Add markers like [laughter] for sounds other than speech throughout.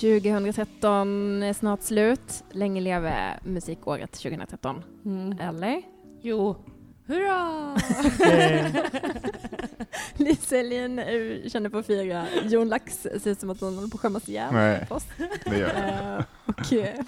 2013 är snart slut. Länge leve musikåret 2013. Mm. Eller? Jo. Hurra! [laughs] Lisa Elin eh, känner på fira. Jon Lax ser ut som att hon håller på att skämmas ihjäl Nej, på oss. det gör jag. Eh, och eh,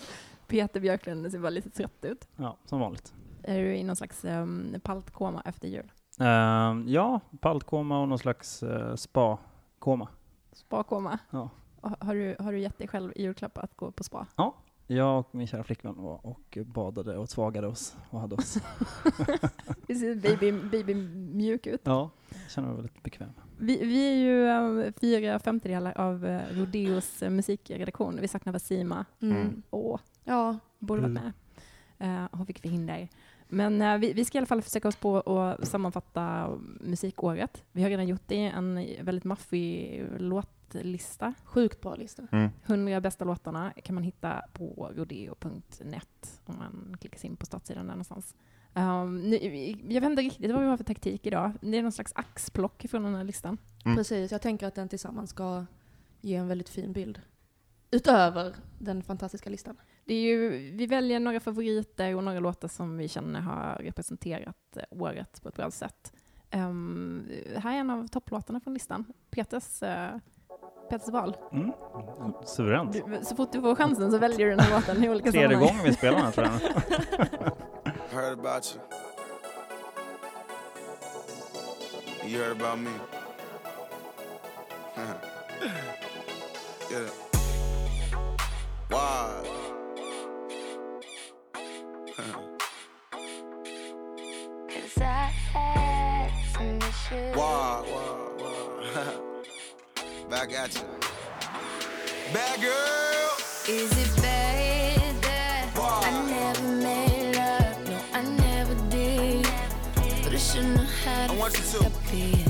Peter Björklund ser bara lite trött ut. Ja, som vanligt. Är du i någon slags um, paltkoma efter jul? Ehm, ja, paltkoma och någon slags uh, spa-koma. Spa-koma? Ja. Och Har du, har du gett dig själv i julklapp att gå på spa? Jag och min kära flickvän var och badade och svagade oss och hade oss. [laughs] Det ser baby, baby mjuk ut. Ja, jag känner mig väldigt bekväm. Vi, vi är ju um, fyra femtedelar av uh, Rodeos uh, musikredaktion. Vi saknar Vasima. Mm. Åh, Ja, borde varit med. Uh, hon fick förhinder. Men uh, vi, vi ska i alla fall försöka oss på att sammanfatta musikåret. Vi har redan gjort det en väldigt maffig låtlista. sjukt bra lista. Mm. 100 bästa låtarna kan man hitta på rodeo.net om man klickar sig in på startsidan där någonstans. Um, nu, jag vet inte riktigt vad vi har för taktik idag. Det är någon slags axplock från den här listan. Mm. Precis, jag tänker att den tillsammans ska ge en väldigt fin bild. Utöver den fantastiska listan. Det är ju, vi väljer några favoriter och några låtar som vi känner har representerat eh, året på ett bra sätt. Um, här är en av topplåtarna från listan. Peters, uh, Peters val. Mm. Suveränt. Du, så fort du får chansen så väljer du den här låten i olika Tredje sammanhang. gången vi spelar den här tror jag. [laughs] Heard about you. You heard about me. [laughs] yeah. Why? Cause I had some issues. Why? Why? Why? Back at you. Bad girl. Is it bad that Why? I never made love? No, I never did. But I should know how to I want you to.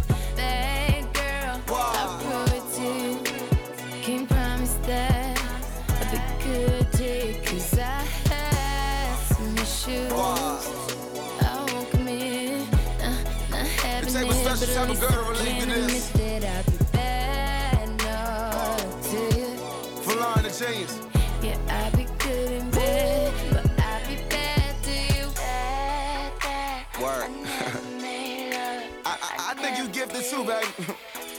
Having table it, special but type at of least girl I to relate can to this. admit that I'll be bad enough to you. Full on the chains. Yeah, I be good in bed, but I be bad to you. Bad, bad. Word. I never made love, I, I, I think you gifted too, baby.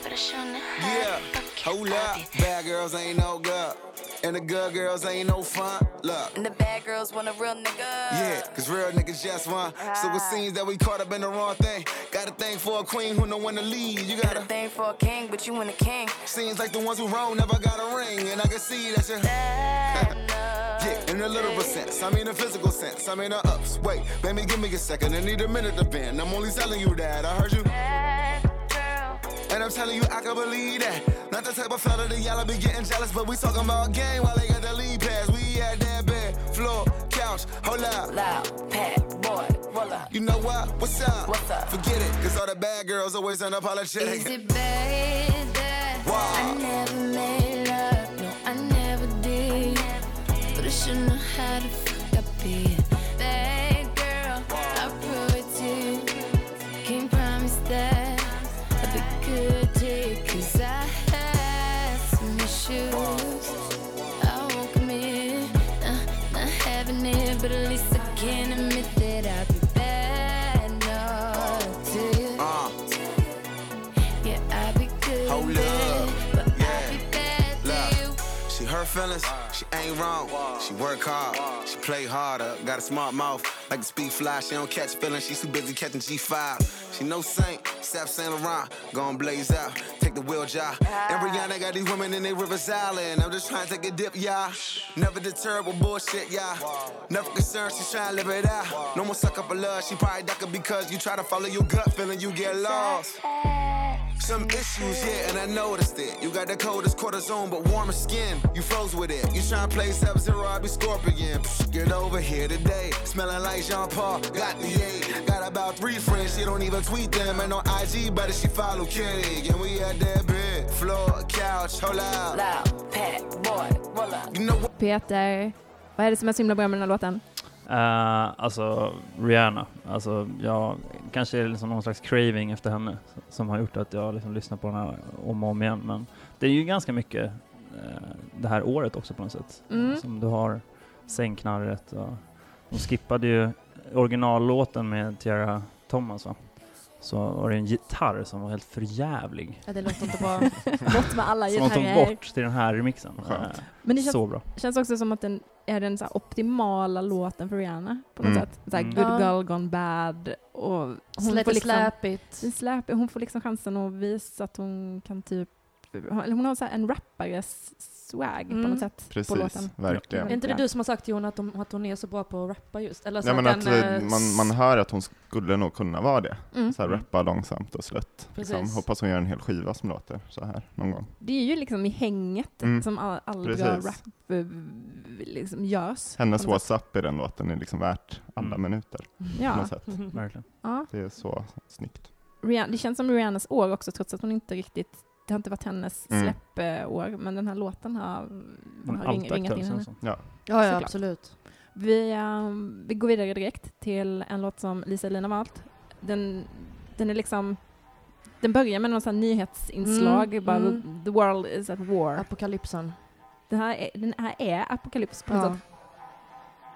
but I sure know how Yeah, to fuck you. Hold up. Bad girls ain't no good. And the good girls ain't no fun. Look. And the bad girls want a real nigga. Yeah, cause real niggas just want. So it ah. seems that we caught up in the wrong thing. Got a thing for a queen who know when to lead. You Got a gotta. thing for a king, but you ain't a king. Seems like the ones who wrong never got a ring. And I can see that you. Bad enough. [laughs] Yeah, in a literal sense. I mean, a physical sense. I mean, a ups. Wait, baby, give me a second. I need a minute to bend. I'm only telling you that. I heard you. Bad. And I'm telling you, I can believe that. Not the type of fella that y'all be getting jealous, but we talking about game while they got the lead pass. We at that bed, floor, couch, hold up. Loud, pat, boy, roll up. You know what? What's up? What's up? Forget it, cause all the bad girls always unapologetic. Is it bad that Why? I never made love? No, I never did. But I should know how to she feelings, she ain't wrong. She work hard, she play harder. Got a smart mouth, like a speed fly. She don't catch feelings, she too busy catching G5. She no saint, Sap Saint Laurent, gon' blaze out. Take the wheel job. And Rihanna got these women in their Rivers Island. I'm just trying to take a dip, y'all. Never deterred with bullshit, y'all. Never concerned, she's trying to live it out. No more suck up a love, she probably ducking because you try to follow your gut feeling, you get lost. Some issues, yeah, and I noticed it. You got the coldest cortisone, but warmer skin. You froze with it. You tryna play Sub Zero, I be Scorpion. Psh, Get over here today. Smelling like Jean Paul. Got the eight. Got about three friends, she don't even tweet them. Ain't no IG, but she follow Kitty. And we at that bed, floor, couch, hold out. Loud, pat, boy, roll up. You know what? Peter, vad är det som är så himla bra med den här låten? Uh, alltså Rihanna, alltså jag kanske är liksom någon slags craving efter henne som har gjort att jag liksom lyssnar på den här om och om igen. Men det är ju ganska mycket eh, det här året också på något sätt. Mm. Som du har Sängknarret och de skippade ju originallåten med Tiara Thomas va? Så var det en gitarr som var helt förjävlig. Ja, det låter inte bra. Bort med alla [laughs] Som de tog gitarrer. bort till den här remixen. Skönt. Eh, Men det känns, Så bra. känns också som att den är den så här optimala låten för Rihanna på något Mm. sätt. Så här, Mm. good girl gone bad. Och hon får liksom, släpigt. Hon får liksom chansen att visa att hon kan typ, eller hon har så här en rappares swag på Mm. något sätt på Precis, låten. verkligen. Är inte det du som har sagt Jon att, de, att hon är så bra på att rappa just? Eller så Ja, men att att den, eh, man, man hör att hon skulle nog kunna vara det. Mm. Så här, rappa långsamt och slött. Liksom. Hoppas hon gör en hel skiva som låter så här någon gång. Det är ju liksom i hänget Mm. som all, all bra rap eh, liksom görs. Hennes på sätt. WhatsApp i den låten är liksom värt alla Mm. minuter på Ja. något sätt. Verkligen. ja. Det är så snyggt. Rihanna, det känns som Rihannas år också trots att hon inte riktigt, det har inte varit hennes Mm. släppår, men den här låten har, har ring, ringat in henne. Ja. Ja, ja absolut. Vi, ehm, vi går vidare direkt till en låt som Lisa Elin har valt. Den, den är liksom, den börjar med någon sån nyhetsinslag, Mm, bara mm. the world is at war. Apokalypsen. Den här är, den här är apokalyps på något Ja, sätt.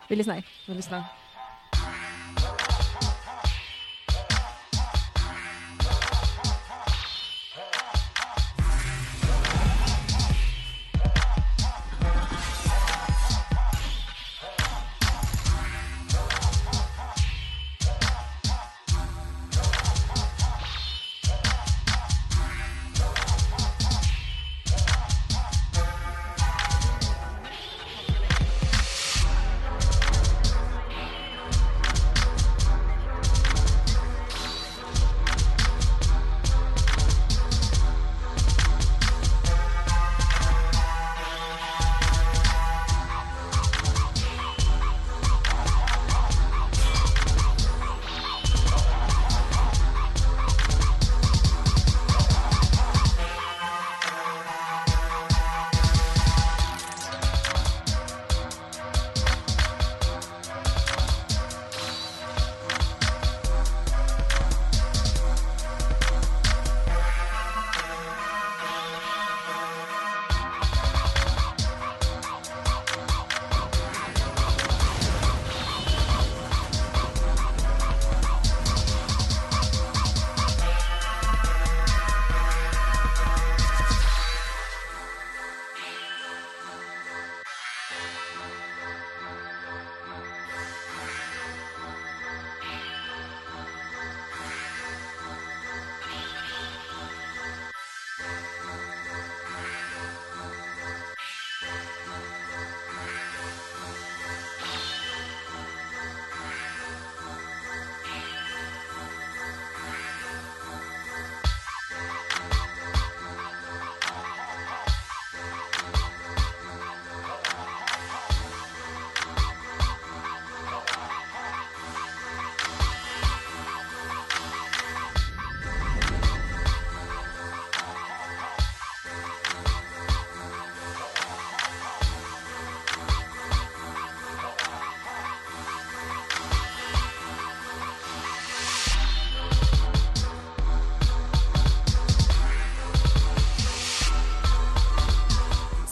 Vi lyssnar. vi lyssnar.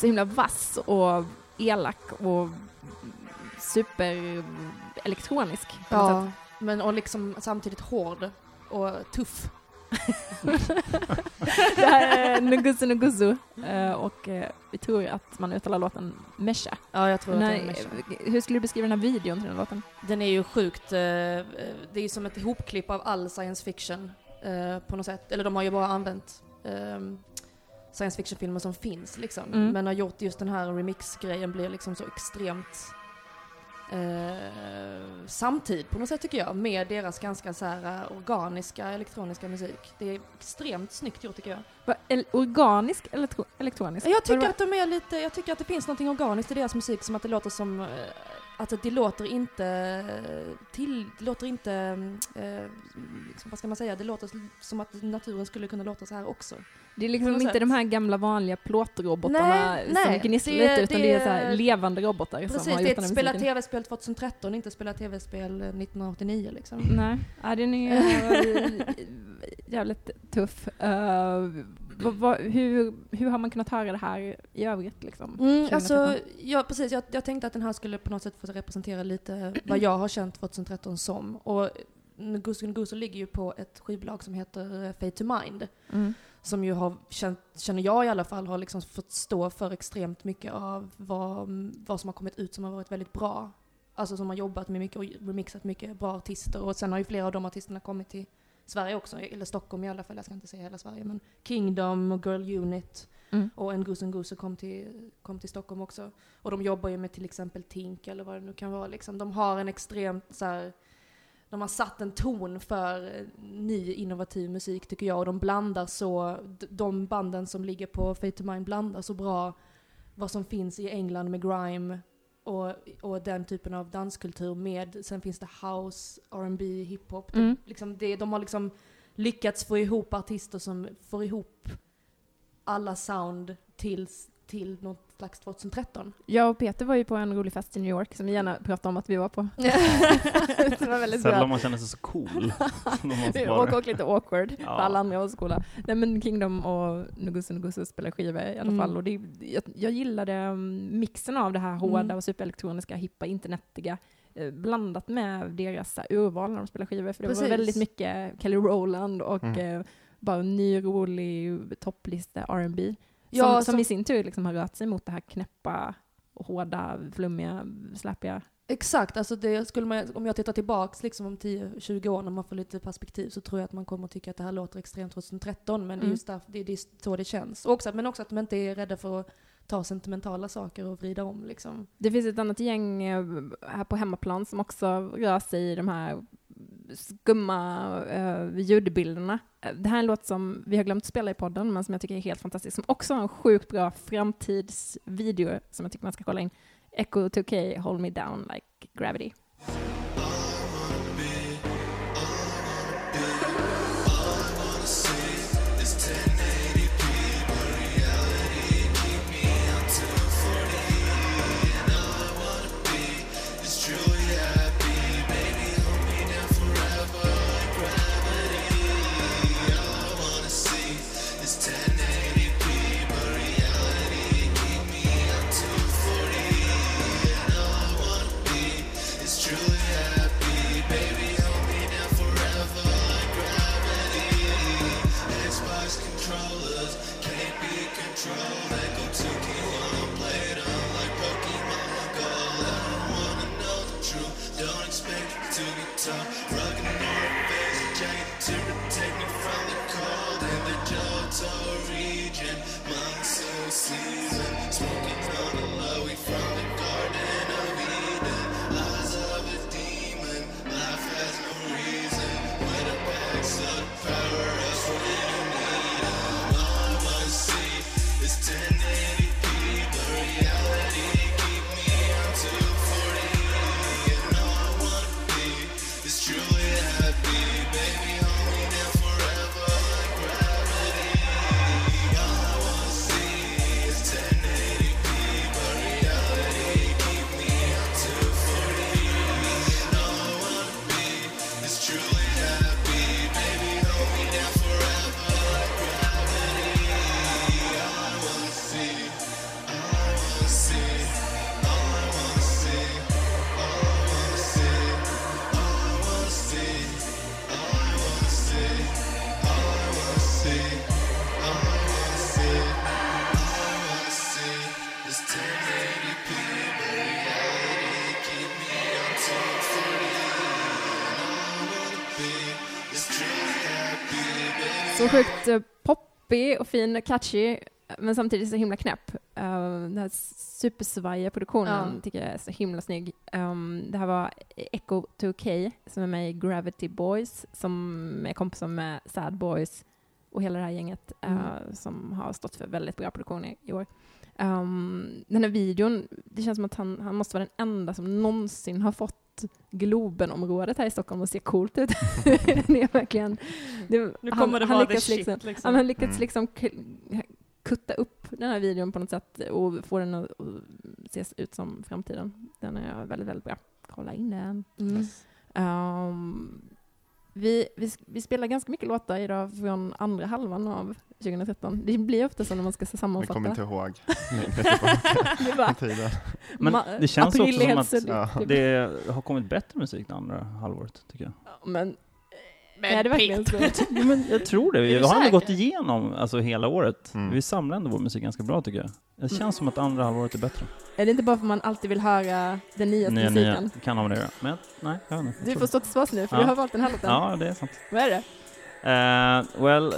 Så himla vass och elak och super elektronisk. på något Ja, men och liksom samtidigt hård och tuff. [laughs] Det här är Nugusu Nugusu eh, och eh, vi tror att man uttalar låten Mesha. Ja, jag tror att det är Mesha. hur skulle du beskriva den här videon till den låten? Den är ju sjukt, eh, det är ju som ett ihopklipp av all science fiction eh, på något sätt. Eller de har ju bara använt eh, science fiction-filmer som finns liksom. Mm. Men har gjort just den här remix-grejen blir liksom så extremt eh, samtid på något sätt tycker jag. Med deras ganska så här eh, organiska elektroniska musik. Det är extremt snyggt gjort tycker jag. Va, el- organisk eller tro- elektronisk? Jag tycker att de är lite, jag tycker att det finns något organiskt i deras musik som att det låter som, eh, att det låter inte till, det låter inte, eh, vad ska man säga, det låter som att naturen skulle kunna låta så här också. Det är liksom inte sätt. de här gamla vanliga plåtrobotarna Nej, som gnisslar det- lite, utan det, det är så här är- levande robotar som Precis, har det gjort är den ett här spela musiken. tv-spel 2013, inte spela tv-spel 1989 liksom. Nej, ja, den är [laughs] jävligt tuff. Uh, vad, vad, hur, hur har man kunnat höra det här i övrigt? Liksom, Mm, 2013? alltså, ja, precis. Jag, jag tänkte att den här skulle på något sätt få representera lite vad jag har känt 2013 som. Och Goose Goose ligger ju på ett skivbolag som heter eh, Fade to Mind. Mm. Som ju har, känt, känner jag i alla fall, har liksom fått stå för extremt mycket av vad, vad som har kommit ut som har varit väldigt bra. Alltså som har jobbat med mycket och remixat mycket bra artister. Och sen har ju flera av de artisterna kommit till Sverige också, eller Stockholm i alla fall, jag ska inte säga hela Sverige. Men Kingdom och Girl Unit Mm. och en Goose Goose kom till, kom till Stockholm också. Och de jobbar ju med till exempel Tink eller vad det nu kan vara. Liksom. De har en extremt så här, de har satt en ton för eh, ny innovativ musik tycker jag. Och de blandar så, de banden som ligger på Fate to Mind blandar så bra vad som finns i England med grime och, och den typen av danskultur med, sen finns det house, R&B, hiphop. Det- Mm. Liksom det, de har liksom lyckats få ihop artister som får ihop alla sound till, till något slags 2013. Jag och Peter var ju på en rolig fest i New York som vi gärna pratar om att vi var på. [laughs] det var väldigt Sällan bra. man känner sig så cool. [laughs] var också lite awkward Ja. för alla andra var så coola. Nej men Kingdom och Nugusu Nugusu spelar skivor i alla Mm. fall. Och det, jag, jag gillade mm, mixen av det här hårda Mm. och superelektroniska, hippa, internetiga eh, blandat med deras så här, urval när de spelar skivor. För det Precis. var väldigt mycket Kelly Rowland och Mm. eh, bara en ny rolig topplista R&B Ja, som som- i sin tur liksom har rört sig mot det här knäppa, hårda, flummiga, släpiga. Exakt, alltså det skulle man, om jag tittar tillbaks liksom om 10-20 år när man får lite perspektiv så tror jag att man kommer att tycka att det här låter extremt 2013 men det är Mm. just därför, det, det är så det känns. Och också, men också att de inte är rädda för att ta sentimentala saker och vrida om liksom. Det finns ett annat gäng eh, här på hemmaplan som också rör sig i de här skumma uh, ljudbilderna. Eh, det här är en låt som vi har glömt spela i podden, men som jag tycker är helt fantastisk, som också har en sjukt bra framtidsvideo som jag tycker man ska kolla in. Echo 2K, Hold Me Down Like Gravity. Sjukt eh, poppig och fin och catchy, men samtidigt så himla knäpp. Uh, den här supersvajiga produktionen Ja. tycker jag är så himla snygg. Um, det här var Echo 2K som är med i Gravity Boys, som är kompisar med Sad Boys och hela det här gänget eh, Mm. som har stått för väldigt bra produktion i, i år. Um, den här videon, det känns som att han, han måste vara den enda som någonsin har fått Globenområdet här i Stockholm att se coolt ut. [laughs] det är verkligen... Det, Nu kommer det han vara the lyckas shit liksom, liksom. Men han lyckats Mm. liksom kutta upp den här videon på något sätt och få den att att se ut som framtiden. Den är väldigt, väldigt bra. Kolla in den. Mm. Um, Vi, vi, vi spelar ganska mycket låtar idag från andra halvan av 2013. Det blir ofta så när man ska Vi sammanfatta. kommer inte ihåg [laughs] det tiden. Men det känns också är som att. Ja. det har kommit bättre musik det andra halvåret, tycker jag. Men, är det verkligen så? Jo, men jag tror det. Vi har ändå gått igenom alltså, hela året. Mm. Vi samlar ändå vår musik ganska bra, tycker jag. Det känns som att andra halvåret är bättre. Är det inte bara för att man alltid vill höra den nyaste Nya, musiken? nya kan ha med det. Men nej, jag vet inte. Du får stå till svars nu, för Ja. du har valt den här låten. Ja, det är sant. Vad är det? Eh, well,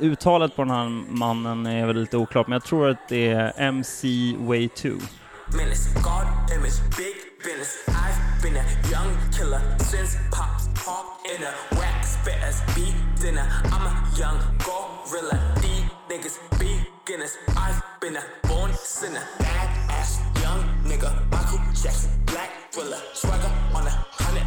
uttalet på den här mannen är väl lite oklart, men jag tror att det är MC Way 2. Business. I've been a young killer since pops pop in a whack spitters. Be dinner. I'm a young gorilla. These niggas beginners. I've been a born sinner. Bad ass young nigga. Michael Jackson, black thriller. Swagger on a hundred,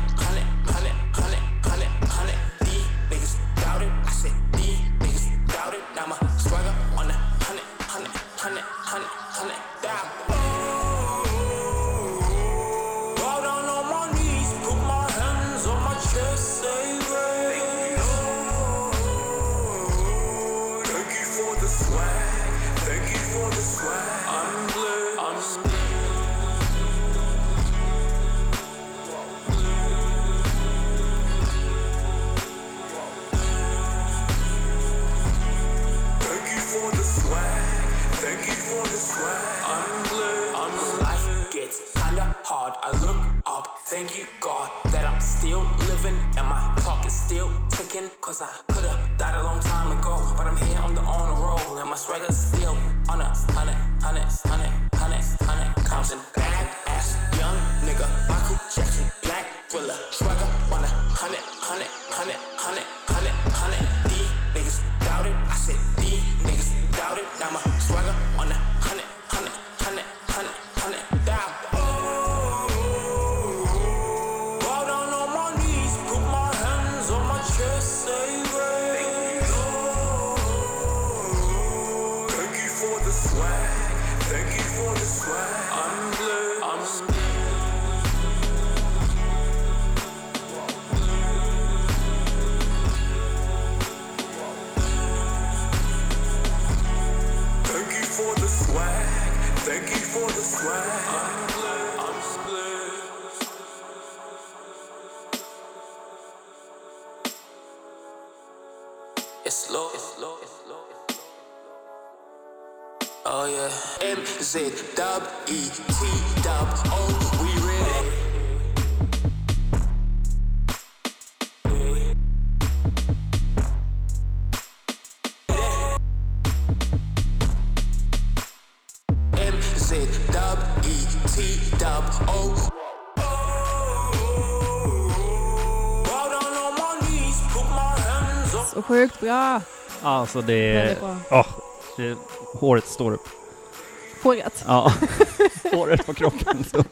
still ticking. Cause I could've died a long time ago. But I'm here on the on the roll. And my swagger's still on a hundred, hundred, hundred, hundred, hundred. Counting bad ass young nigga. Michael Jackson, black thriller. Swagger on a hundred, hundred, hundred, Så sjukt bra! Alltså det är... Väldigt bra. Åh, det, håret står upp. Håret. Ja, [laughs] håret på kroppen. [laughs]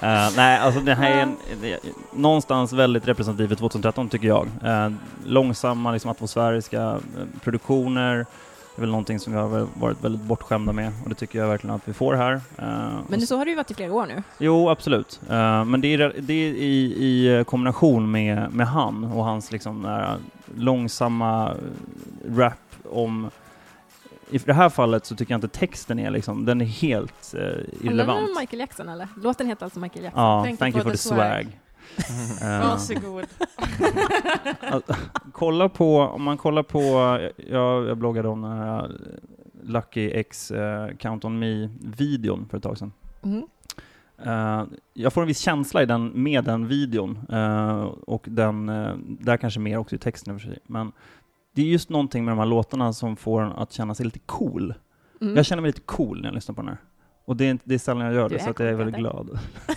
Eh, nej, alltså det här är en, det någonstans väldigt representativt för 2013 tycker jag. Eh, långsamma, liksom atmosfäriska eh, produktioner. Det är väl någonting som vi har varit väldigt bortskämda med och det tycker jag verkligen att vi får här. Men så har det ju varit i flera år nu. Jo, absolut. Men det är, det är i, i kombination med, med han och hans liksom långsamma rap om... I det här fallet så tycker jag inte texten är liksom, den är helt uh, Handlar det irrelevant. om Michael Jackson eller? Låten heter alltså Michael Jackson. Ja, Thank thank, you for the swag. [laughs] Eh, Varsågod. [laughs] kolla på, om man kollar på, jag, jag bloggade om den här Lucky X uh, Count On Me-videon för ett tag sedan. Mhm. Eh, jag får en viss känsla i den, med den videon, eh, och den, uh, där kanske mer också i texten i och för sig, men det är just någonting med de här låtarna som får en att känna sig lite cool. Mm. Jag känner mig lite cool när jag lyssnar på den här. Och det är, inte, det är sällan jag gör Du det, är så att jag är väldigt glad. [laughs] ja,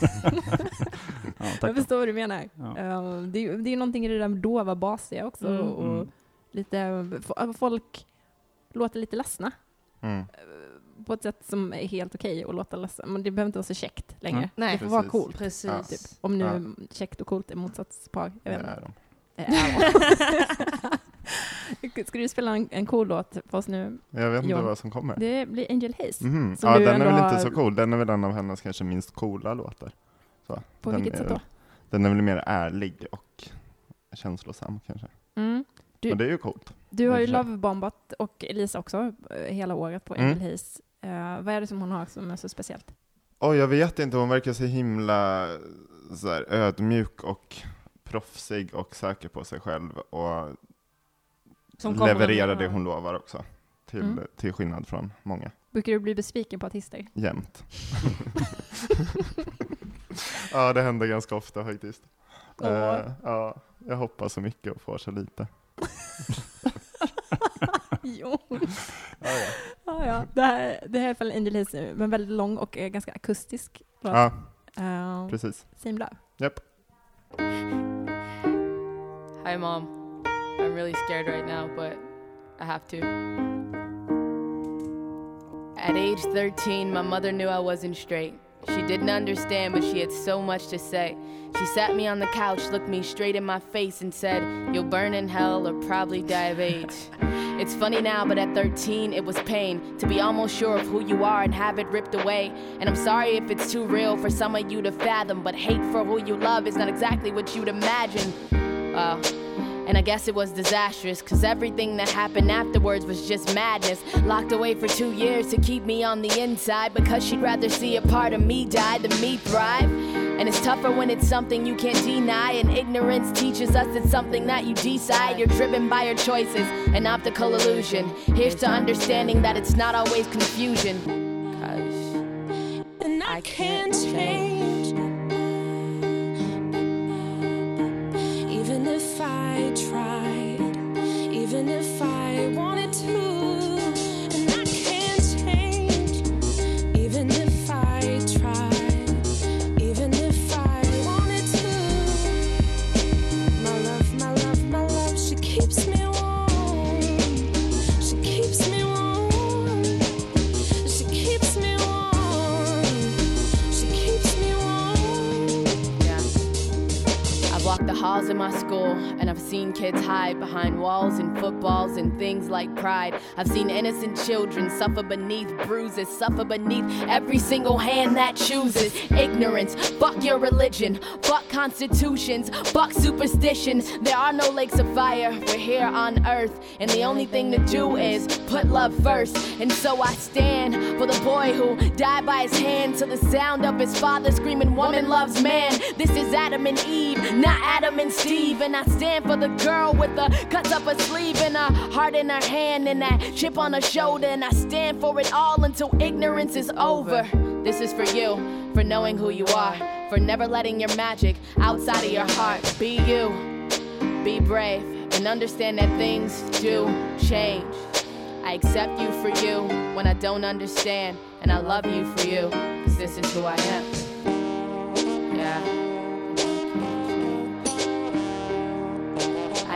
tack. Jag förstår vad du menar. Ja. Eh, det, är, ju- det är någonting i det där dova, basiga också. Mm. Och Mm. lite, folk låter lite ledsna Mm. på ett sätt som är helt okej att låta ledsen. Men det behöver inte vara så käckt längre. Mm. Nej. det får vara coolt. Precis. Ja. Typ. Om nu Ja. käckt och coolt är motsatspar. Jag Det vet inte. [laughs] [laughs] [laughs] Ska du spela en, en cool låt för oss nu? Jag vet inte Johan. vad som kommer. Det blir Angel Hayes. Som Ja, den är väl har- inte så cool. Den är väl en av hennes kanske minst coola låtar. Så, På vilket sätt då? Den är väl mer ärlig och känslosam kanske. Mm. Du- Men det är ju coolt. Du har ju och lovebombat och Elisa också eh, hela året på Mm. Angel Hayes. Eh, vad är det som hon har som är så speciellt? Oj, jag vet inte, hon verkar så himla så här, ödmjuk och proffsig och säker på sig själv och Som levererar det hon lovar också. Till, Mm. till skillnad från många. Brukar du bli besviken på artister? Jämt. [laughs] [laughs] ja, det händer ganska ofta faktiskt. Åh. Eh, ja, jag hoppas så mycket och får så lite. [laughs] jo. Ja, ja. Ja, ja. Det, här, det här är i alla fall Angel Hayes, men väldigt lång och eh, ganska akustisk låt. ja Eh, precis. Same Love. Japp. Hi, Mom. I'm really scared right now, but I have to. At age 13, my mother knew I wasn't straight. She didn't understand, but she had so much to say. She sat me on the couch, looked me straight in my face, and said, You'll burn in hell or probably die of AIDS. [laughs] It's funny now, but at 13, it was pain to be almost sure of who you are and have it ripped away. And I'm sorry if it's too real for some of you to fathom, but hate for who you love is not exactly what you'd imagine. Wow. And I guess it was disastrous, cause everything that happened afterwards was just madness. Locked away for two years to keep me on the inside, because she'd rather see a part of me die than me thrive. And it's tougher when it's something you can't deny, and ignorance teaches us it's something that you decide. You're driven by your choices, an optical illusion. Here's to understanding that it's not always confusion. Cause And I can't change. Even if I halls of my school and I've seen kids hide behind walls and footballs and things like pride. I've seen innocent children suffer beneath bruises, suffer beneath every single hand that chooses ignorance. Fuck your religion, fuck constitutions, fuck superstition. There are no lakes of fire, we're here on earth, and the only thing to do is put love first. And so I stand for the boy who died by his hand to the sound of his father screaming, Woman loves man. This is Adam and Eve, not Adam and Steve. And I stand for the girl with the cuts up her sleeve and a heart in her hand and that chip on her shoulder. And I stand for it all until ignorance is over. This is for you, for knowing who you are, for never letting your magic outside of your heart. Be you, be brave, and understand that things do change. I accept you for you when I don't understand, and I love you for you, cause this is who I am. Yeah.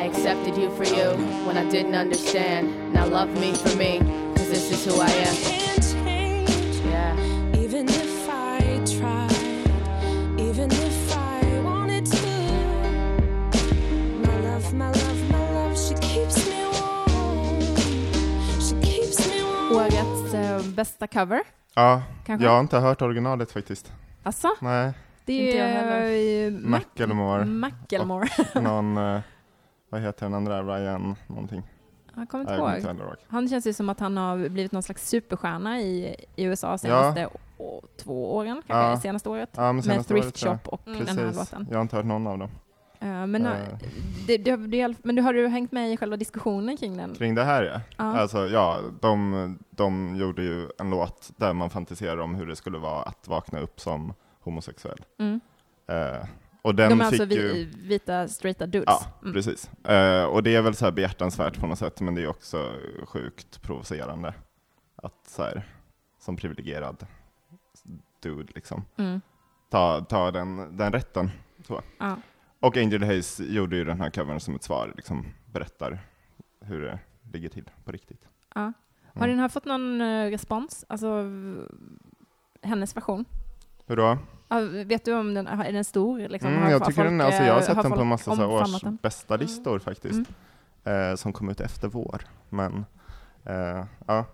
I accepted you for you when I didn't understand. Now love me for me, cause this is who I am. Can't change. Yeah. Even if I tried, even if I wanted to. My love, my love, my love, she keeps me warm. She keeps me warm. Årets eh, bästa cover, Ja, kanske? jag har inte hört originalet faktiskt. Alltså, Nej, det är ju Mac- Macklemore, Macklemore. någon, eh, vad heter den andra, Ryan någonting? Jag kommer inte jag ihåg. Han känns ju som att han har blivit någon slags superstjärna i, i USA senaste å- två åren, kanske Ja. senaste året. Ja, men Med senaste Thrift året, Shop och Mm. den här låten. jag har inte hört någon av dem. Eh, men, Eh. det, det, det, men du har du hängt med i själva diskussionen kring den? Kring det här ja. Ja. Alltså ja, de, de gjorde ju en låt där man fantiserar om hur det skulle vara att vakna upp som homosexuell. Mm. Och den De är fick alltså ju... vi, vita, straighta dudes? Ja, Mm. precis. Eh, och det är väl så här behjärtansvärt på något sätt, men det är också sjukt provocerande att så här, som privilegierad dude liksom, Mm. ta, ta den, den rätten. Så. Ja. Och Angel Hayes gjorde ju den här covern som ett svar, liksom berättar hur det ligger till på riktigt. Ja. Har Mm. den här fått någon eh, respons? Alltså hennes version? Hur då? Vet du om den är den stor? Liksom? Mm, Har- jag har tycker folk, den, alltså jag har eh, sett den på folk massa så års den? bästa listor faktiskt, eh, som kom ut efter vår. Men eh, ja,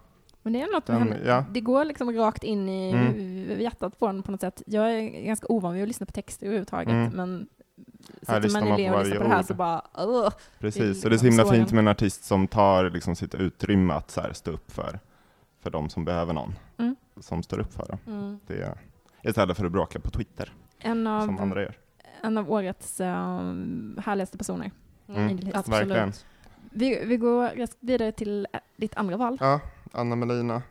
Men det är något med Den- henne. ja. Det går liksom rakt in i Mm. hjärtat på den på något sätt. Jag är ganska ovan vid att lyssna på texter överhuvudtaget, Mm. men sitter lyssnar man man på och lyssnar på det här ord. så bara, "Ugh." Precis, Det och det är så himla en. fint med en artist som tar liksom sitt utrymme att så här, stå upp för, för de som behöver någon Mm. som står upp för dem. Mm. Det istället för att bråka på Twitter, en som av, andra gör. en av årets um, härligaste personer. Mm, Absolut. verkligen. Vi, vi går vidare till eh, ditt andra val. Ja, Anna Melina.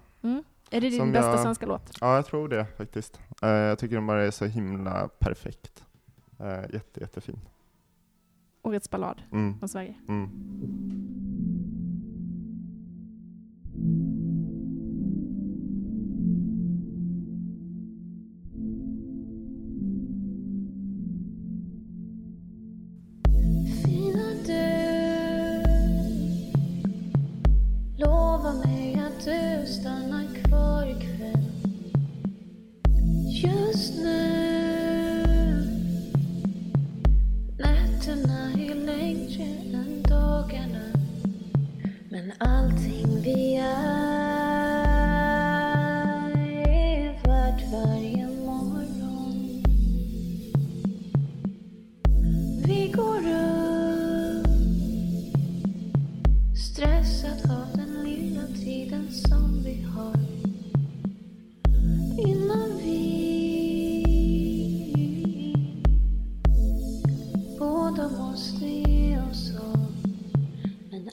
Är det din Som bästa jag- svenska låt? Ja, jag tror det faktiskt. Eh, jag tycker den bara är så himla perfekt. Uh, jätte, jättefin. Årets ballad Mm, från Sverige. mm. Du stannar kvar ikväll Just nu. Nätterna är längre än dagarna. Men allting vi är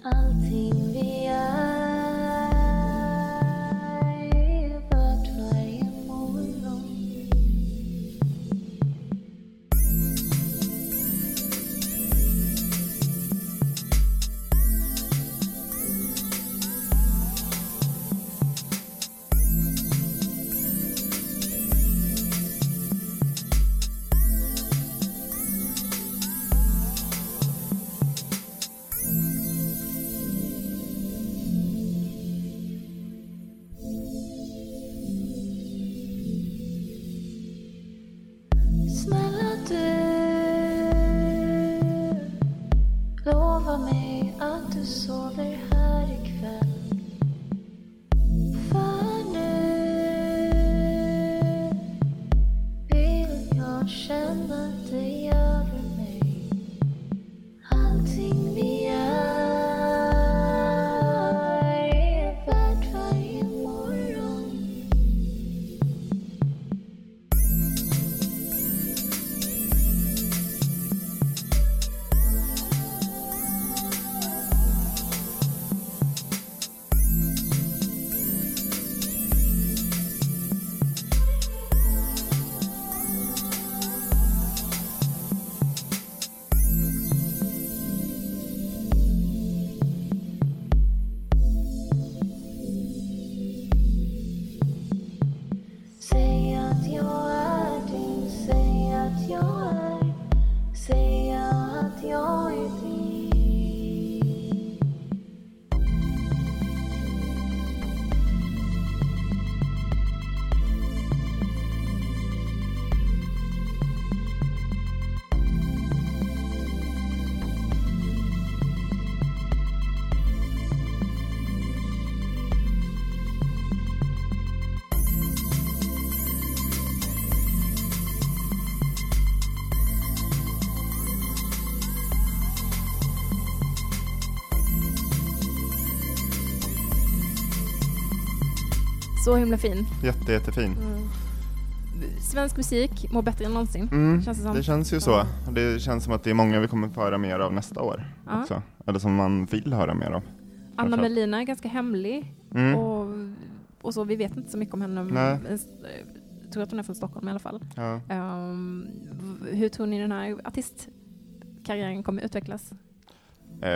Men allting Så himla fin. Jätte, jättefin. Mm. Svensk musik mår bättre än någonsin. Mm, Känns det som. det känns ju så. Det känns som att det är många vi kommer få höra mer av nästa år Ja. också. Eller som man vill höra mer av. Anna. Melina är ganska hemlig Mm. och, och så, vi vet inte så mycket om henne. Nej. Jag tror att hon är från Stockholm i alla fall. Ja. V- hur tror ni den här artistkarriären kommer utvecklas? Eh,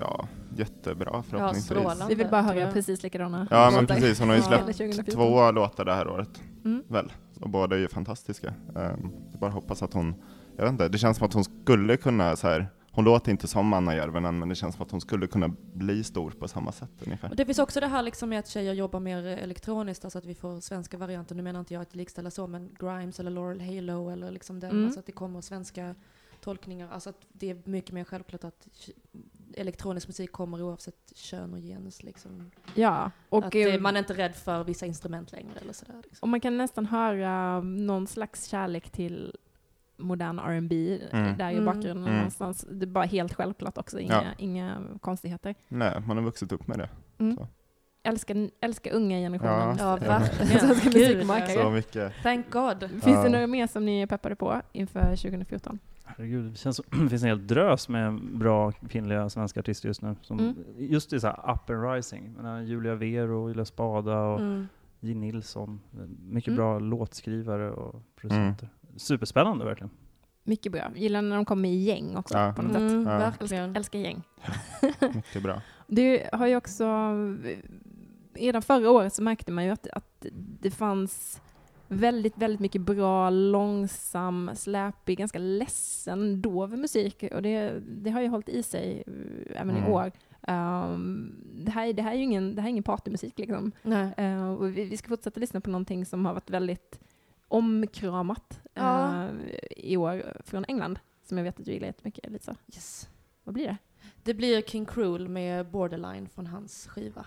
ja, jättebra förhoppningsvis. strålande. Vi vill bara höra precis likadana Ja men precis, hon har ju Ja. släppt Eller 2014. två låtar det här året. Mm. Väl? Och båda är ju fantastiska. Jag bara hoppas att hon, jag vet inte, det känns som att hon skulle kunna så här. hon låter inte som Anna Järvenen men det känns som att hon skulle kunna bli stor på samma sätt ungefär. Och det finns också det här liksom med att tjejer jobbar mer elektroniskt, alltså att vi får svenska varianter. Nu menar inte jag att likställa så, men Grimes eller Laurel Halo eller liksom den, Mm. alltså att det kommer svenska tolkningar. Alltså att det är mycket mer självklart att elektronisk musik kommer oavsett kön och genus liksom. Ja, och att det, eh, man är inte rädd för vissa instrument längre eller sådär. Liksom. och man kan nästan höra någon slags kärlek till modern R&B Mm. där i Mm. bakgrunden Mm. någonstans. Det är bara helt självklart också, inga, Ja. inga konstigheter. Nej, man har vuxit upp med det. Älskar, älskar unga generationen. Ja, Ja. verkligen. [laughs] Musikmakare. Så mycket. Thank God. Finns Ja. det några mer som ni är peppade på inför 2014? Herregud, det känns som, [clears throat] det finns en hel drös med bra kvinnliga svenska artister just nu. Som Mm. Just i så här up and rising. Menar, Julia Vero, Julia Spada och Mm. J. Nilsson. Mycket Mm. bra låtskrivare och producenter. Superspännande verkligen. Mycket bra. Gillar när de kommer i gäng också Ja. på något sätt. Mm, Ja. verkligen. Älskar gäng. [laughs] Mycket bra. Det har ju också, redan förra året så märkte man ju att, att det fanns väldigt, väldigt mycket bra, långsam, släpig, ganska ledsen, dov musik. Och det, det har ju hållit i sig eh, även Mm. i år. Um, det, här, det här är ju ingen, det här är ingen partymusik liksom. Nej. Uh, och vi, vi ska fortsätta lyssna på någonting som har varit väldigt omkramat Ja. eh, i år från England. Som jag vet att du gillar jättemycket, Lisa. Yes. Vad blir det? Det blir King Cruel med Borderline från hans skiva.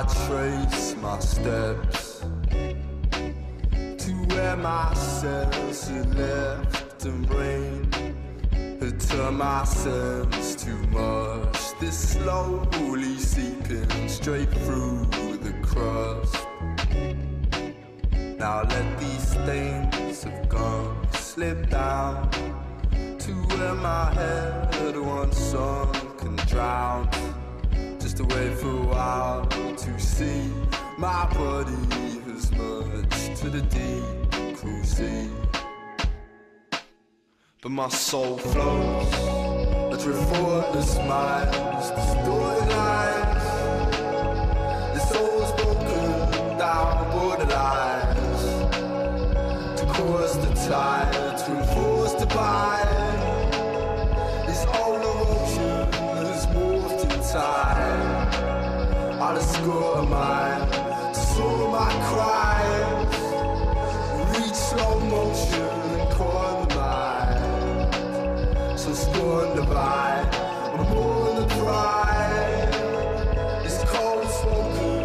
I trace my steps to where my sense left and brain had turned my sense too much. This slowly seeping straight through the crust. Now let these stains of gum slip down to where my head once sunk and drowned. To wait for a while to see my body has merged to the deep cruel sea. But my soul flows, adrift effortless minds, distorted lines. The soul's broken down borderlines to cause the tide to enforce the bind. I just score of mine. to soar my cries. Reach slow motion and corner the mind. So scorn the vibe, I'm more the pride. It's cold spoken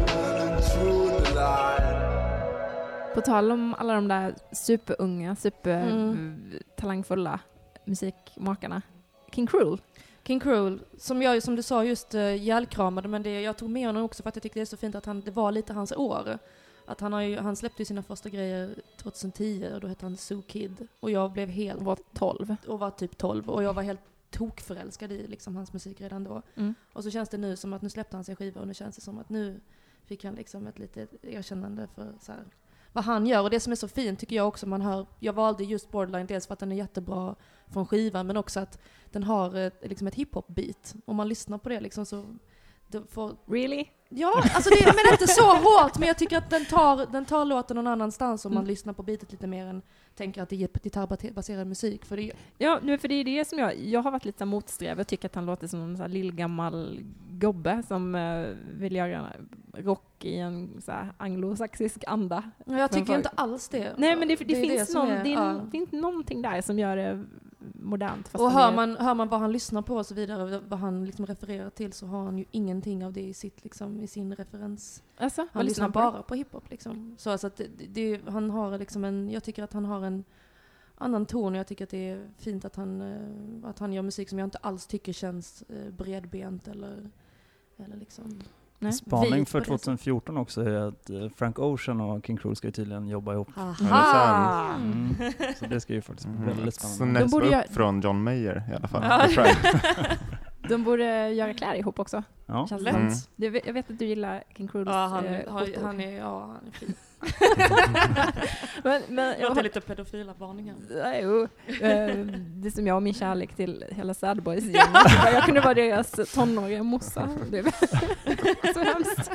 and true the line. På tal om alla de där superunga, supertalangfulla Mm. musikmakarna. King Cruel. King Cruel, som jag som du sa just uh, ihjälkramade, men det, jag tog med honom också för att jag tyckte det är så fint att han, det var lite hans år. Att han, har ju, han släppte ju sina första grejer 2010 och då hette han Zoo Kid. Och jag blev helt... var 12. Och var typ 12 och jag var helt tokförälskad i liksom hans musik redan då. Mm. Och så känns det nu som att nu släppte han sin skiva och nu känns det som att nu fick han liksom ett litet erkännande för så här, vad han gör. Och det som är så fint tycker jag också man hör, jag valde just Borderline dels för att den är jättebra från skivan men också att den har ett, liksom ett hiphop-beat. Om man lyssnar på det liksom så får, Really? Ja, alltså det, jag menar inte så hårt men jag tycker att den tar, den tar låten någon annanstans om man Mm. lyssnar på beatet lite mer än tänker att det är gitarrbaserad musik. För det, Ja, nu, för det är det som jag, jag har varit lite motsträvig och tycker att han låter som en lillgammal gobbe som eh, vill göra rock i en så anglosaxisk anda. Ja, jag tycker inte alls det. Nej, men det, det, är finns, som någon, det är, ja. finns någonting där som gör det modernt. Och hör man, hör man vad han lyssnar på och så vidare, vad han liksom refererar till, så har han ju ingenting av det i, sitt, liksom, i sin referens. Alltså, Han vad lyssnar på det? bara på hiphop liksom. Så alltså att det, det, han har liksom en, jag tycker att han har en annan ton och jag tycker att det är fint att han, eh, att han gör musik som jag inte alls tycker känns eh, bredbent eller, eller liksom... Nej. Spaning vit för på det 2014 också är att eh, Frank Ocean och King Cruel ska ju tydligen jobba ihop. Aha! Mm. [laughs] Så det ska ju faktiskt bli Mhm. väldigt Så spännande. nästa borde upp göra- från John Mayer i alla fall. Ja. [laughs] De borde göra kläder ihop också. Ja. Känns Lätt. Mm. Du Jag vet att du gillar King Cruels Ja, han, eh, skjortor. han, är, ja, han är fin. [laughs] men, men jag Låter lite pedofila varningar. Jo. Eh, Det är som jag och min kärlek till hela Sad Boys-gänget. [laughs] Jag kunde vara deras tonåriga morsa. Det är [laughs] så hemskt.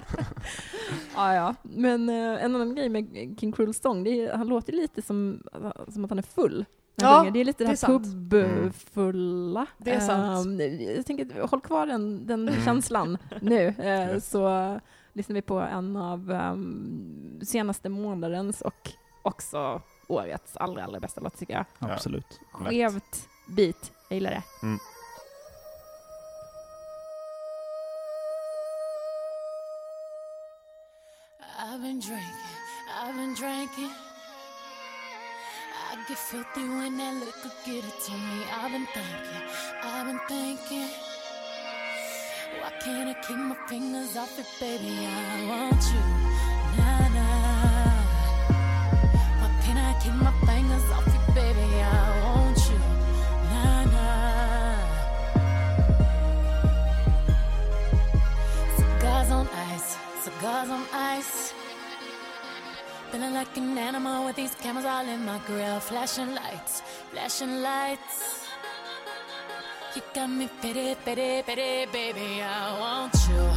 Ja, ja. Men eh, en annan grej med King Cruels sång, det är, han låter lite som, som att han är full. när han Ja, det är lite det det här är sant. pubfulla. Det är sant. Ehm, jag tänker, håll kvar den, den känslan nu. Yes. Så lyssnar vi på en av ehm, senaste månadens och också årets allra, allra bästa låt tycker jag. Absolut. Skevt beat, jag gillar det. I've been drinking, I've been drinking. I get filthy when that liquor get it to me. I've been thinking, I've been thinking. Why can't I keep my fingers off it, baby? I want you, nah nah. Why can't I keep my fingers off it, baby? I want you, nah nah. Cigars on ice, cigars on ice. Feeling like an animal with these cameras all in my grill. Flashing lights, flashing lights. You got me pity, pity, pity, baby. I want you.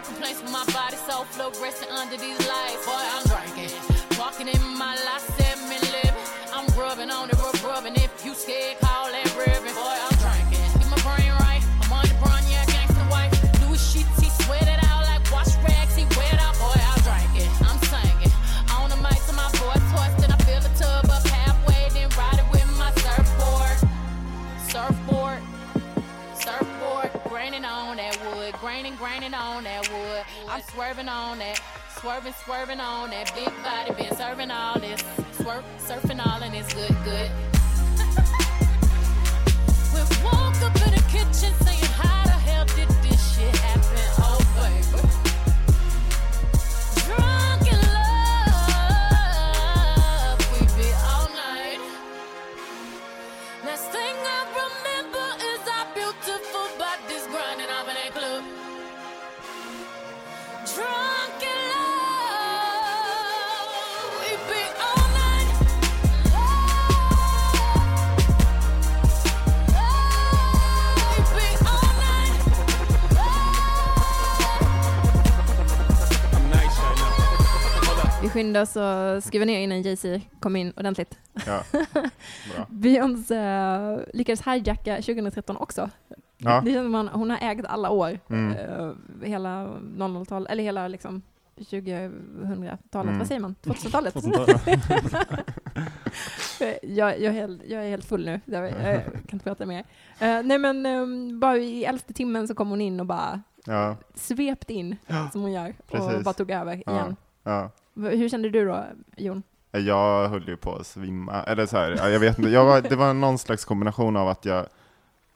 No complaints with my body, so fluorescent under these lights. Boy, I'm drinking. Walking in my life, seven living. I'm rubbing on it, rub rubbing. If you scared, swerving on that, swerving, swerving on that big body, been serving all this, swerve, surfing all and it's good, good. [laughs] we woke up in the kitchen saying, How the hell did this shit happen? Oh, baby. Skyndar oss att skriva ner innan Jay-Z kom in ordentligt. Ja. [laughs] Beyoncé uh, lyckades hijacka 2013 också. Ja. Det känns som hon, har ägt alla år. Mm. eh, hela 00-talet, eller hela liksom 2000-talet, Mm. vad säger man? 2000-talet? 2000-talet. [laughs] jag, jag, är helt, jag är helt full nu, jag, jag kan inte prata mer. Eh, nej men um, bara i elfte timmen så kom hon in och bara Ja. svepte in, som hon gör, och Precis. bara tog över Ja. igen. ja. Hur kände du då, Jon? Jag höll ju på att svimma, eller så här, ja, jag vet inte, jag var, det var någon slags kombination av att jag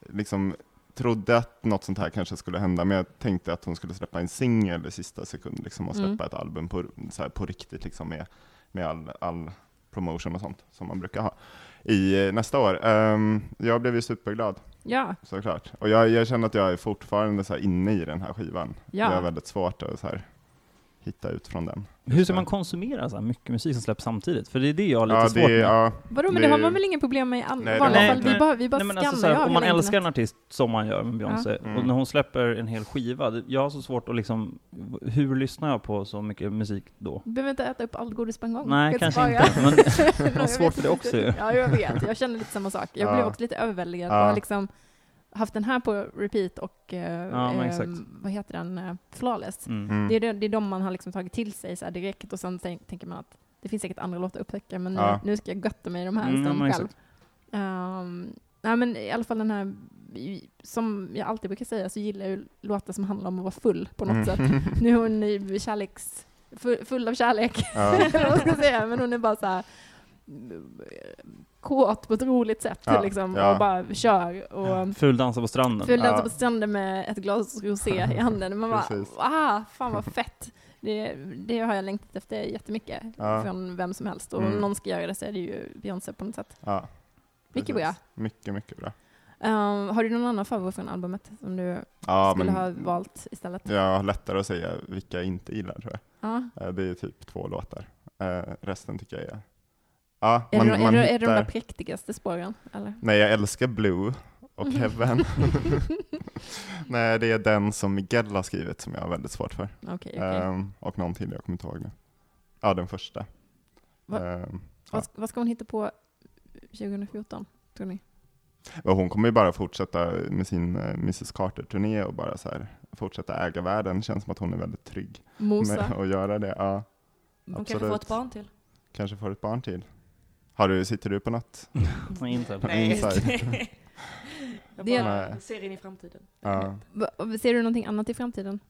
liksom trodde att något sånt här kanske skulle hända, men jag tänkte att hon skulle släppa en singel i sista sekund liksom, och släppa Mm. ett album på, så här, på riktigt liksom, med, med all, all promotion och sånt som man brukar ha i eh, nästa år. Ehm, jag blev ju superglad Ja, såklart. Och jag, jag känner att jag är fortfarande så inne i den här skivan. Ja. Jag har väldigt svårt att så här, hitta ut från den. Hur ska man konsumera så här mycket musik som släpps samtidigt? För det är det jag har lite Ja, svårt med. ja, vadå men det- det har man väl inga problem med i Nej, vanliga fall? Vi bara, vi bara Nej, men alltså, så här, om man älskar en artist som man gör med Beyoncé, Mm. och när hon släpper en hel skiva, det- jag har så svårt att liksom, hur lyssnar jag på så mycket musik då? Du behöver inte äta upp allt godis på en gång. Nej, kanske spara. inte, men [laughs] Jag har svårt för det också ju. Ja, jag vet. Jag känner lite samma sak. Jag Ja. blev också lite överväldigad Ja. liksom haft den här på repeat och, eh, Ja, eh, vad heter den, eh, Flawless. Mm. mm. Det, är det, det är de man har liksom tagit till sig så här direkt och sen tänk, tänker man att det finns säkert andra låtar att upptäcka men nu, Ja. nu ska jag götta mig i de här Mm, istället men själv. Um, nej men i alla fall den här, som jag alltid brukar säga så gillar jag ju låtar som handlar om att vara full på något Mm. sätt. [laughs] Nu är hon kärleks, full, full av kärlek, Ja. [laughs] eller vad man ska säga, men hon är bara så här kåt på ett roligt sätt Ja, liksom, ja. och bara kör. Och, Fuldansa på stranden. Fuldansar Ja. på stranden med ett glas rosé i [laughs] handen. Man bara, ah, fan vad fett. Det, det har jag längtat efter jättemycket Ja. från vem som helst. Och om Mm. någon ska göra det så är det ju Beyoncé på något sätt. Ja, Mycket bra. Mycket, mycket bra. Um, har du någon annan favorit från albumet som du Ja, skulle men ha valt istället? jag har lättare att säga vilka jag inte gillar tror jag. Ja. Eh, Det är typ två låtar. Eh, resten tycker jag är... Ja, Är, man, det, är, man det, är det de där hittar... präktigaste spåren? Eller? Nej, jag älskar Blue och Mhm. Heaven. [laughs] [laughs] Nej, det är den som Miguel har skrivit som jag har väldigt svårt för. Okej, okej. Ehm, och någon till, jag kommer inte ihåg nu. Ja, den första. Va- Ehm, ja. vad, vad ska hon hitta på 2014, tror ni? Hon kommer ju bara fortsätta med sin uh, Mrs Carter-turné och bara så här, fortsätta äga världen. Känns som att hon är väldigt trygg Mosa? med att göra det. Ja, Hon kanske absolut. får ett barn till. Kanske får ett barn till. Har du, sitter du på något? [laughs] Inte. Nej. Inside. [laughs] [laughs] jag Det- bara Nej. ser in i framtiden. Ja. Va- Ser du någonting annat i framtiden?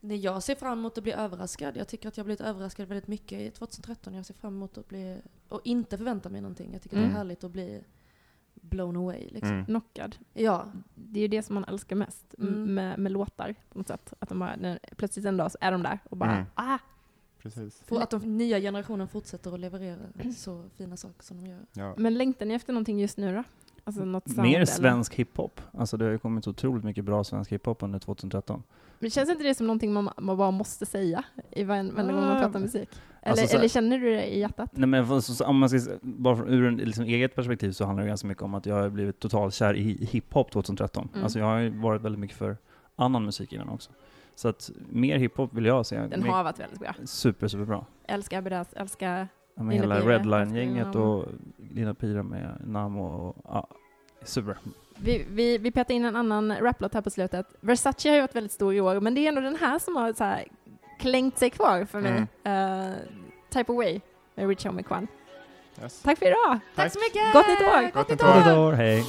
Nej, jag ser fram emot att bli överraskad. Jag tycker att jag har blivit överraskad väldigt mycket i 2013. Jag ser fram emot att bli, och inte förvänta mig någonting. Jag tycker det Mm. är härligt att bli blown away liksom. Mm. Knockad? Ja, Det är ju det som man älskar mest m- Mm. med, med låtar på något sätt. Att de bara, när, plötsligt en dag så är de där och bara Mm. ah! Precis. för att den nya generationen fortsätter att leverera så fina saker som de gör. Ja. Men längtar ni efter någonting just nu då? Alltså något sound, Mer svensk hiphop. Alltså det har ju kommit otroligt mycket bra svensk hiphop under 2013. Men känns inte det som någonting man, man bara måste säga i varje, gång man Ah. pratar musik? Eller, Alltså så här- eller känner du det i hjärtat? Nej men om man ska, bara från, ur en liksom eget perspektiv så handlar det ganska mycket om att jag har blivit totalkär i hiphop 2013. Mm. Alltså jag har ju varit väldigt mycket för annan musik innan också. Så att mer hiphop vill jag se. Den mer, har varit väldigt bra. Super, super bra. Älskar Abidas, älskar... Ja, men hela Redline-gänget och Lina Pira med Namo och ja, super. Vi, vi, vi petar in en annan raplåt här på slutet. Versace har ju varit väldigt stor i år, men det är ändå den här som har så här klängt sig kvar för mig. Eh, type of Way med Rich Homie Kwan. Yes. Tack för idag! Tack så mycket! Gott nytt år! Gott nytt år! år, hej!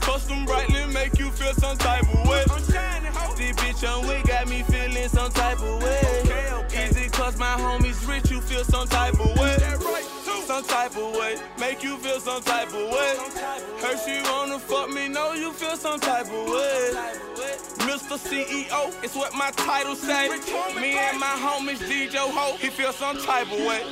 That car driving make you feel some type of way. I know you do. That custom brightly make you feel some type of way. I'm shining, ho. This bitch on we got me feeling some type of way. Okay, okay. Is it cause my homies rich you feel some type of way? That right, too. Some type of way. Make you feel some type of way. She wanna fuck me, know you feel some type of way. Mr. CEO, it's what my title say. Me and my homies DJ Ho, he feel some type of way.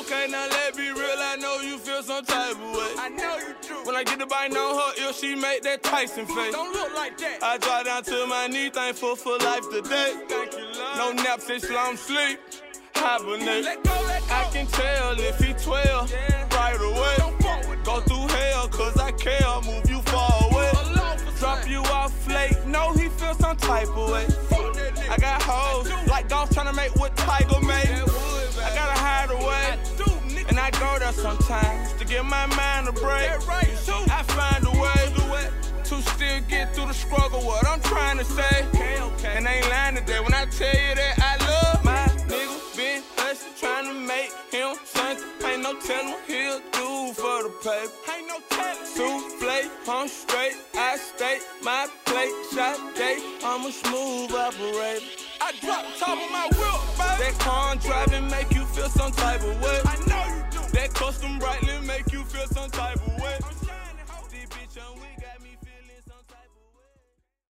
Okay, now let me real, I know you feel some type of way. I know you do. When I get the bite on her ear, she make that Tyson face. Don't look like that. I drop down to my knee, thankful for life today. Thank you, love. No naps, it's slum sleep. Hibernate. Let go, let go. I can tell if he 12 right away. Go through hell, cause I care. Move you far away. Drop you off late. No, he feel some type of way. I got hoes like golf tryna make what Tiger made. I gotta hide away. And I go there sometimes to give my mind a break. I find a way to still get through the struggle. What I'm trying to say. And ain't lying today when I tell you that no telling what he'll do for the paper. Ain't no telling. Souffle, I'm straight. I stay my plate. Shot day, I'm a smooth operator. I drop top of my wheel, baby. That car driving make you feel some type of way. I know you do. That custom brightly make you feel some type of way.